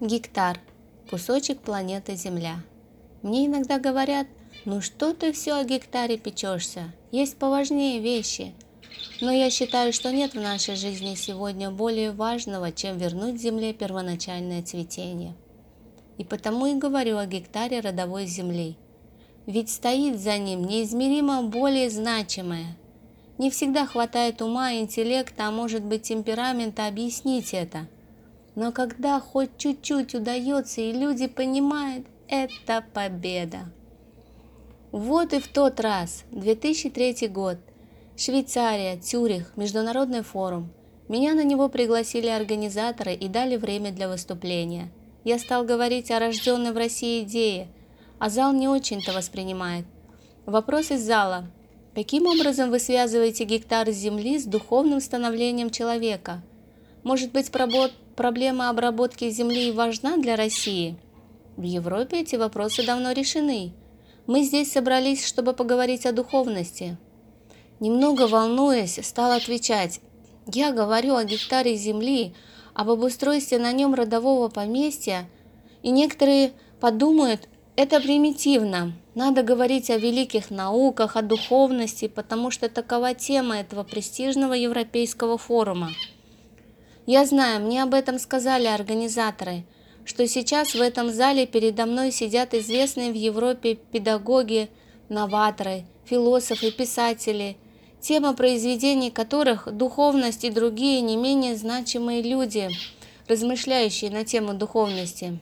Гектар. Кусочек планеты Земля. Мне иногда говорят, ну что ты все о гектаре печешься? Есть поважнее вещи. Но я считаю, что нет в нашей жизни сегодня более важного, чем вернуть Земле первоначальное цветение. И потому и говорю о гектаре родовой Земли. Ведь стоит за ним неизмеримо более значимое. Не всегда хватает ума, интеллекта, а может быть темперамента объяснить это – но когда хоть чуть-чуть удается и люди понимают, это победа. Вот и в тот раз, 2003 год, Швейцария, Цюрих, Международный форум. Меня на него пригласили организаторы и дали время для выступления. Я стал говорить о рожденной в России идее, а зал не очень-то воспринимает. Вопрос из зала. Каким образом вы связываете гектар земли с духовным становлением человека? Может быть, проблема обработки земли важна для России? В Европе эти вопросы давно решены. Мы здесь собрались, чтобы поговорить о духовности. Немного волнуясь, стал отвечать. Я говорю о гектаре земли, об обустройстве на нем родового поместья, и некоторые подумают, это примитивно. Надо говорить о великих науках, о духовности, потому что такова тема этого престижного европейского форума. Я знаю, мне об этом сказали организаторы, что сейчас в этом зале передо мной сидят известные в Европе педагоги, новаторы, философы, писатели, тема произведений которых – духовность и другие не менее значимые люди, размышляющие на тему духовности.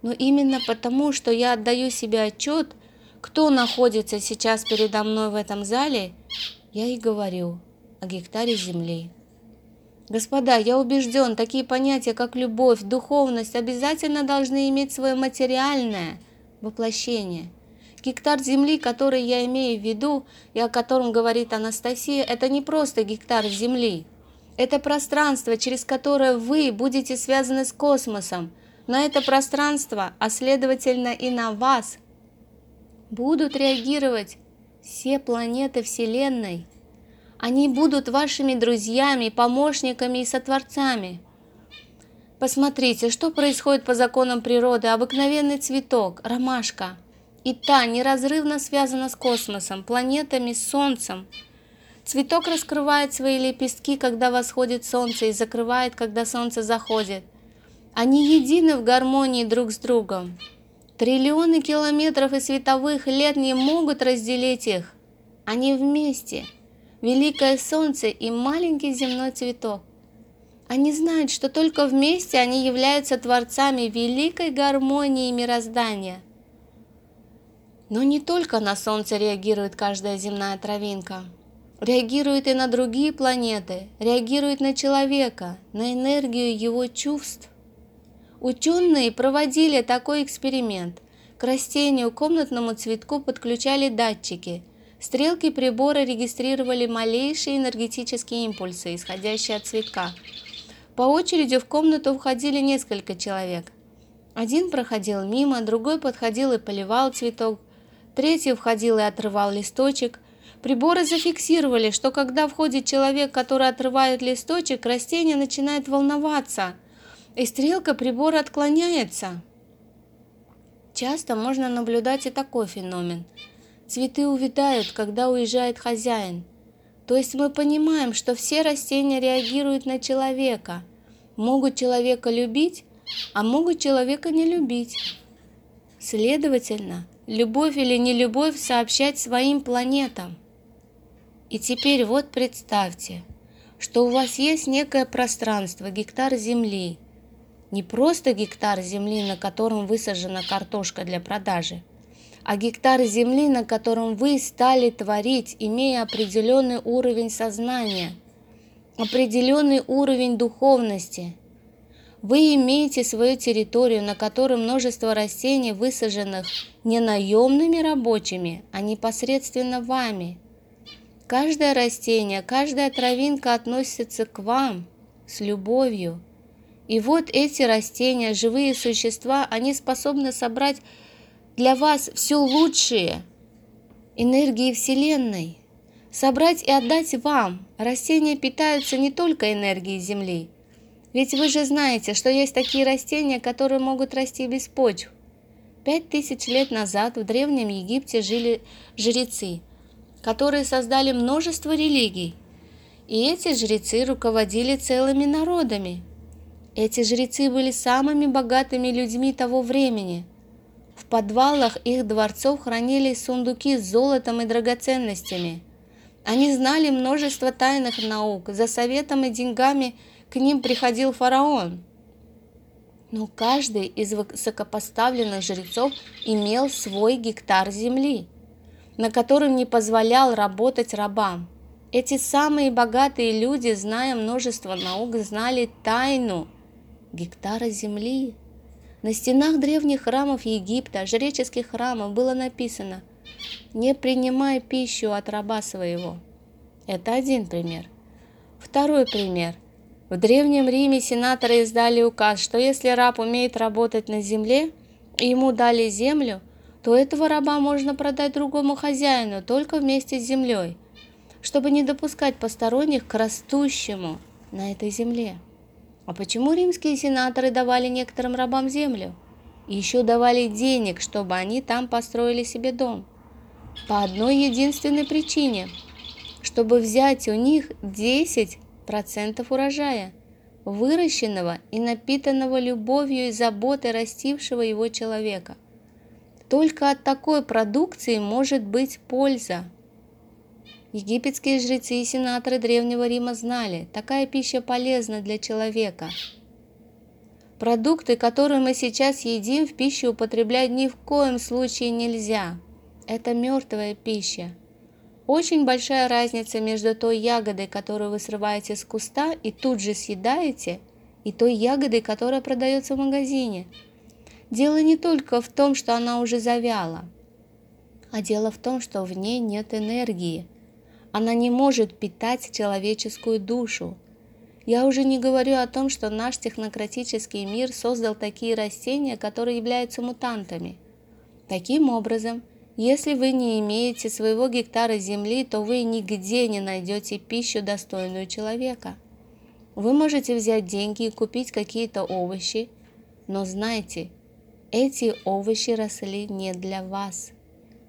Но именно потому, что я отдаю себе отчет, кто находится сейчас передо мной в этом зале, я и говорю о гектаре земли. Господа, я убежден, такие понятия, как любовь, духовность, обязательно должны иметь свое материальное воплощение. Гектар земли, который я имею в виду и о котором говорит Анастасия, это не просто гектар земли. Это пространство, через которое вы будете связаны с космосом. На это пространство, а следовательно и на вас, будут реагировать все планеты Вселенной – они будут вашими друзьями, помощниками и сотворцами. Посмотрите, что происходит по законам природы. Обыкновенный цветок, ромашка. И та неразрывно связана с космосом, планетами, Солнцем. Цветок раскрывает свои лепестки, когда восходит солнце, и закрывает, когда солнце заходит. Они едины в гармонии друг с другом. Триллионы километров и световых лет не могут разделить их. Они вместе – великое солнце и маленький земной цветок. Они знают, что только вместе они являются творцами великой гармонии мироздания. Но не только на Солнце реагирует каждая земная травинка. Реагирует и на другие планеты, реагирует на человека, на энергию его чувств. Ученые проводили такой эксперимент. К растению, комнатному цветку подключали датчики – Стрелки прибора регистрировали малейшие энергетические импульсы, исходящие от цветка. По очереди в комнату входили несколько человек. Один проходил мимо, другой подходил и поливал цветок, третий входил и отрывал листочек. Приборы зафиксировали, что когда входит человек, который отрывает листочек, растение начинает волноваться, и стрелка прибора отклоняется. Часто можно наблюдать и такой феномен – Цветы увядают, когда уезжает хозяин. То есть мы понимаем, что все растения реагируют на человека. Могут человека любить, а могут человека не любить. Следовательно, любовь или нелюбовь сообщать своим планетам. И теперь вот представьте, что у вас есть некое пространство, гектар земли. Не просто гектар земли, на котором высажена картошка для продажи – а гектар земли, на котором вы стали творить, имея определенный уровень сознания, определенный уровень духовности. Вы имеете свою территорию, на которой множество растений, высаженных не наемными рабочими, а непосредственно вами. Каждое растение, каждая травинка относится к вам с любовью. И вот эти растения, живые существа, они способны собрать для вас все лучшее энергии Вселенной. Собрать и отдать вам. Растения питаются не только энергией Земли. Ведь вы же знаете, что есть такие растения, которые могут расти без почв. Пять тысяч лет назад в Древнем Египте жили жрецы, которые создали множество религий. И эти жрецы руководили целыми народами. Эти жрецы были самыми богатыми людьми того времени. В подвалах их дворцов хранились сундуки с золотом и драгоценностями. Они знали множество тайных наук. За советом и деньгами к ним приходил фараон. Но каждый из высокопоставленных жрецов имел свой гектар земли, на котором не позволял работать рабам. Эти самые богатые люди, зная множество наук, знали тайну гектара земли. На стенах древних храмов Египта, жреческих храмов, было написано «Не принимай пищу от раба своего». Это один пример. Второй пример. В Древнем Риме сенаторы издали указ, что если раб умеет работать на земле, и ему дали землю, то этого раба можно продать другому хозяину только вместе с землей, чтобы не допускать посторонних к растущему на этой земле. А почему римские сенаторы давали некоторым рабам землю? И еще давали денег, чтобы они там построили себе дом. По одной единственной причине, чтобы взять у них 10% урожая, выращенного и напитанного любовью и заботой растившего его человека. Только от такой продукции может быть польза. Египетские жрецы и сенаторы Древнего Рима знали, такая пища полезна для человека. Продукты, которые мы сейчас едим, в пищу употреблять ни в коем случае нельзя. Это мертвая пища. Очень большая разница между той ягодой, которую вы срываете с куста и тут же съедаете, и той ягодой, которая продается в магазине. Дело не только в том, что она уже завяла, а дело в том, что в ней нет энергии – она не может питать человеческую душу. Я уже не говорю о том, что наш технократический мир создал такие растения, которые являются мутантами. Таким образом, если вы не имеете своего гектара земли, то вы нигде не найдете пищу, достойную человека. Вы можете взять деньги и купить какие-то овощи, но знайте, эти овощи росли не для вас.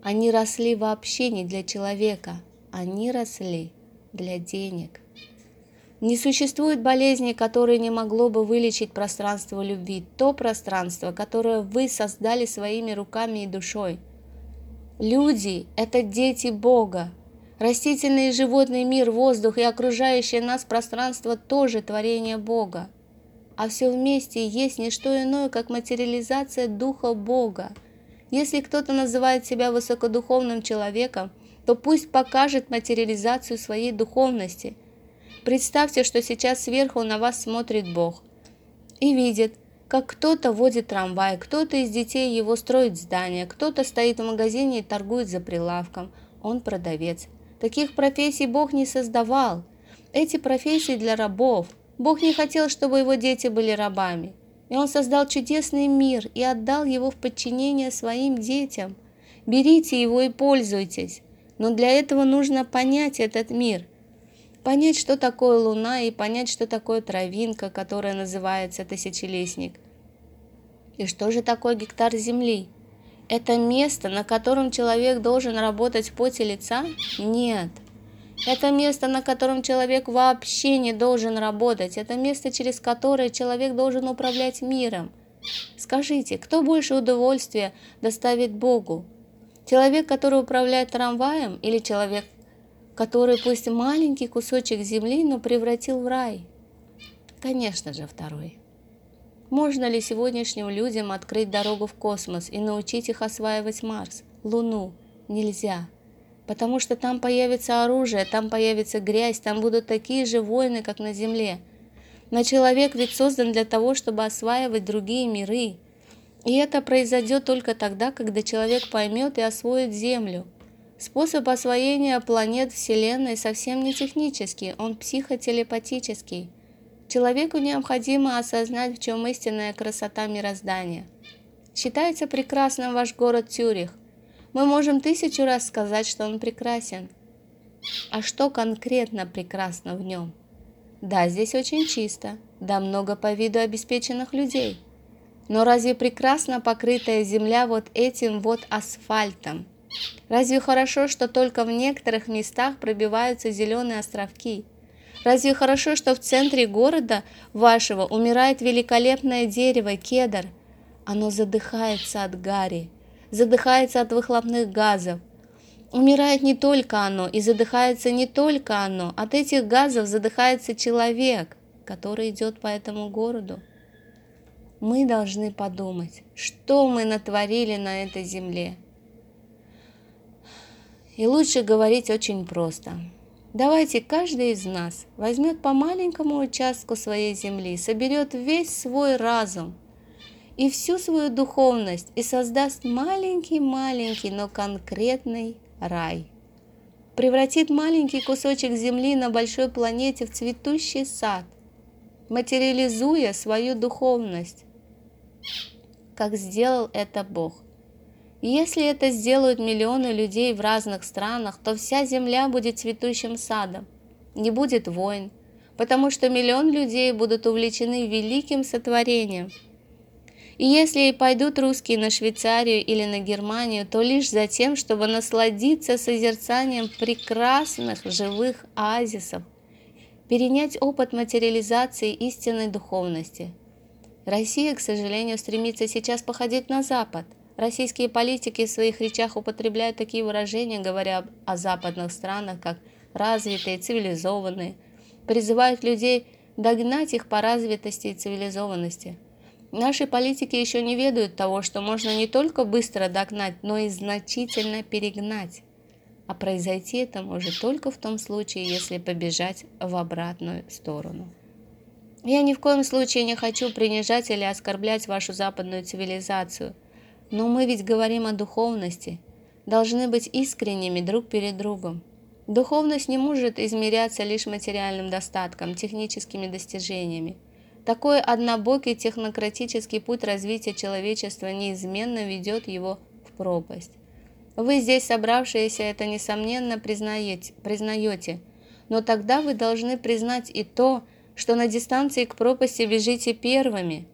Они росли вообще не для человека – они росли для денег. Не существует болезни, которые не могло бы вылечить пространство любви, то пространство, которое вы создали своими руками и душой. Люди – это дети Бога. Растительный и животный мир, воздух и окружающее нас пространство тоже творение Бога. А все вместе есть не что иное, как материализация Духа Бога. Если кто-то называет себя высокодуховным человеком – то пусть покажет материализацию своей духовности. Представьте, что сейчас сверху на вас смотрит Бог и видит, как кто-то водит трамвай, кто-то из детей его строит здание, кто-то стоит в магазине и торгует за прилавком, он продавец. Таких профессий Бог не создавал. Эти профессии для рабов. Бог не хотел, чтобы его дети были рабами. И Он создал чудесный мир и отдал его в подчинение своим детям. Берите его и пользуйтесь. Но для этого нужно понять этот мир, понять, что такое Луна и понять, что такое травинка, которая называется тысячелистник. И что же такое гектар Земли? Это место, на котором человек должен работать в поте лица? Нет. Это место, на котором человек вообще не должен работать. Это место, через которое человек должен управлять миром. Скажите, кто больше удовольствия доставит Богу? Человек, который управляет трамваем, или человек, который пусть маленький кусочек земли, но превратил в рай? Конечно же, второй. Можно ли сегодняшним людям открыть дорогу в космос и научить их осваивать Марс, Луну? Нельзя. Потому что там появится оружие, там появится грязь, там будут такие же войны, как на Земле. Но человек ведь создан для того, чтобы осваивать другие миры, и это произойдет только тогда, когда человек поймет и освоит Землю. Способ освоения планет Вселенной совсем не технический, он психотелепатический. Человеку необходимо осознать, в чем истинная красота мироздания. Считается прекрасным ваш город Тюрих. Мы можем тысячу раз сказать, что он прекрасен. А что конкретно прекрасно в нем? Да, здесь очень чисто – да много по виду обеспеченных людей. Но разве прекрасно покрытая земля вот этим вот асфальтом? Разве хорошо, что только в некоторых местах пробиваются зеленые островки? Разве хорошо, что в центре города вашего умирает великолепное дерево, кедр? Оно задыхается от гари, задыхается от выхлопных газов. Умирает не только оно, и задыхается не только оно. От этих газов задыхается человек, который идет по этому городу мы должны подумать, что мы натворили на этой земле. И лучше говорить очень просто. Давайте каждый из нас возьмет по маленькому участку своей земли, соберет весь свой разум и всю свою духовность и создаст маленький-маленький, но конкретный рай. Превратит маленький кусочек земли на большой планете в цветущий сад, материализуя свою духовность, как сделал это Бог. если это сделают миллионы людей в разных странах, то вся земля будет цветущим садом, не будет войн, потому что миллион людей будут увлечены великим сотворением. И если и пойдут русские на Швейцарию или на Германию, то лишь за тем, чтобы насладиться созерцанием прекрасных живых оазисов, перенять опыт материализации истинной духовности – Россия, к сожалению, стремится сейчас походить на Запад. Российские политики в своих речах употребляют такие выражения, говоря о западных странах, как развитые, цивилизованные, призывают людей догнать их по развитости и цивилизованности. Наши политики еще не ведают того, что можно не только быстро догнать, но и значительно перегнать. А произойти это может только в том случае, если побежать в обратную сторону. Я ни в коем случае не хочу принижать или оскорблять вашу западную цивилизацию, но мы ведь говорим о духовности, должны быть искренними друг перед другом. Духовность не может измеряться лишь материальным достатком, техническими достижениями. Такой однобокий технократический путь развития человечества неизменно ведет его в пропасть. Вы здесь собравшиеся это, несомненно, признаете, признаете, но тогда вы должны признать и то, что что на дистанции к пропасти бежите первыми,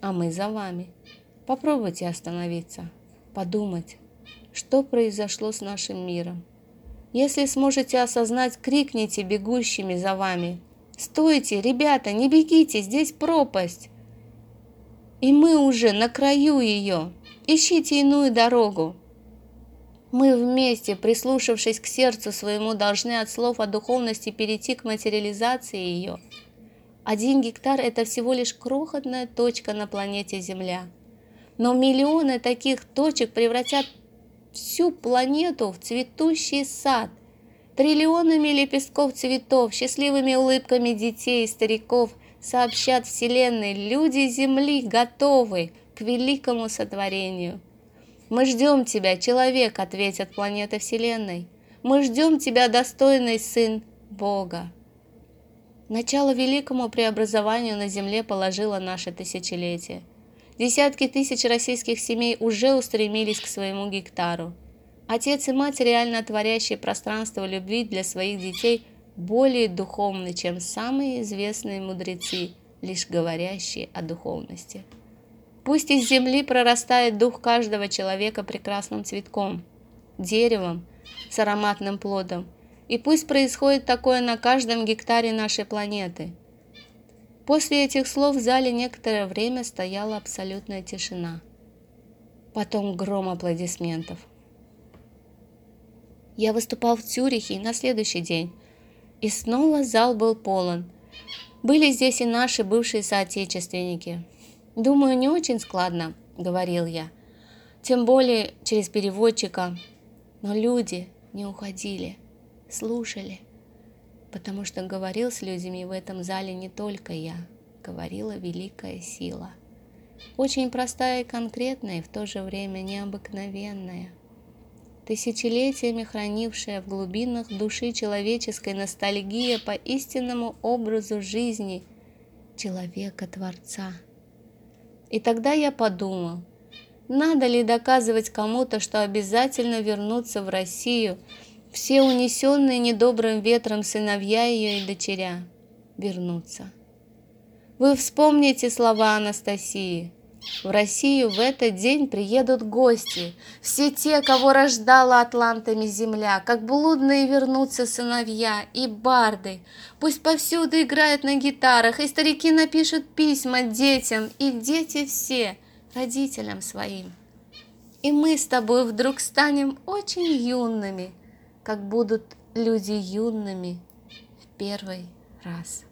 а мы за вами. Попробуйте остановиться, подумать, что произошло с нашим миром. Если сможете осознать, крикните бегущими за вами. «Стойте, ребята, не бегите, здесь пропасть!» И мы уже на краю ее. Ищите иную дорогу. Мы вместе, прислушавшись к сердцу своему, должны от слов о духовности перейти к материализации ее. Один гектар – это всего лишь крохотная точка на планете Земля. Но миллионы таких точек превратят всю планету в цветущий сад, триллионами лепестков цветов, счастливыми улыбками детей и стариков сообщат Вселенной, люди Земли готовы к великому сотворению – мы ждем тебя, человек, ответит планета Вселенной. Мы ждем тебя, достойный сын Бога. Начало великому преобразованию на Земле положило наше тысячелетие. Десятки тысяч российских семей уже устремились к своему гектару. Отец и мать, реально творящие пространство любви для своих детей, более духовны, чем самые известные мудрецы, лишь говорящие о духовности. Пусть из земли прорастает дух каждого человека прекрасным цветком, деревом с ароматным плодом, и пусть происходит такое на каждом гектаре нашей планеты. После этих слов в зале некоторое время стояла абсолютная тишина. Потом гром аплодисментов. Я выступал в Цюрихе на следующий день, и снова зал был полон. Были здесь и наши бывшие соотечественники – «Думаю, не очень складно», — говорил я. «Тем более через переводчика». Но люди не уходили, слушали, потому что говорил с людьми в этом зале не только я, говорила великая сила. Очень простая и конкретная, и в то же время необыкновенная. Тысячелетиями хранившая в глубинах души человеческой ностальгия по истинному образу жизни человека-творца – и тогда я подумал, надо ли доказывать кому-то, что обязательно вернуться в Россию, все унесенные недобрым ветром сыновья ее и дочеря, вернуться. Вы вспомните слова Анастасии. В Россию в этот день приедут гости, все те, кого рождала атлантами земля, как блудные вернутся сыновья и барды. Пусть повсюду играют на гитарах, и старики напишут письма детям, и дети все родителям своим. И мы с тобой вдруг станем очень юными, как будут люди юными в первый раз.